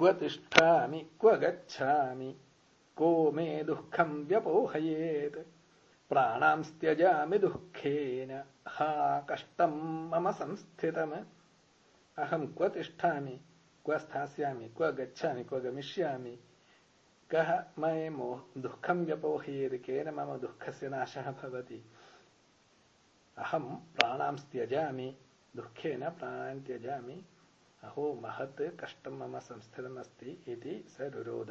क्व तिष्ठामि क्व गच्छामि को मे दुःखम् व्यपोहयेत्। कष्टम् मम संस्थितम्। अहम् क्व तिष्ठामि क्व स्थास्यामि क्व गच्छामि क्व गमिष्यामि। कः मये दुःखम् व्यपोहयेत् केन मम दुःखस्य नाशः भवति। अहम् प्राणांस्त्यजामि दुःखेन प्राणान् त्यजामि अहो महत् कष्टम् मम संस्थितमस्ति इति स रुरोद